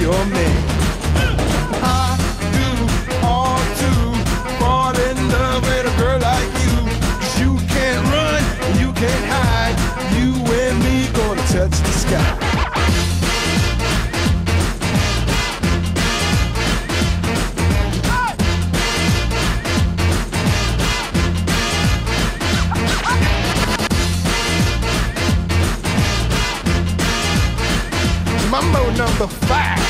your man. I do love with a girl like you. can't run, you can't hide. You and me gonna touch the sky. Number five.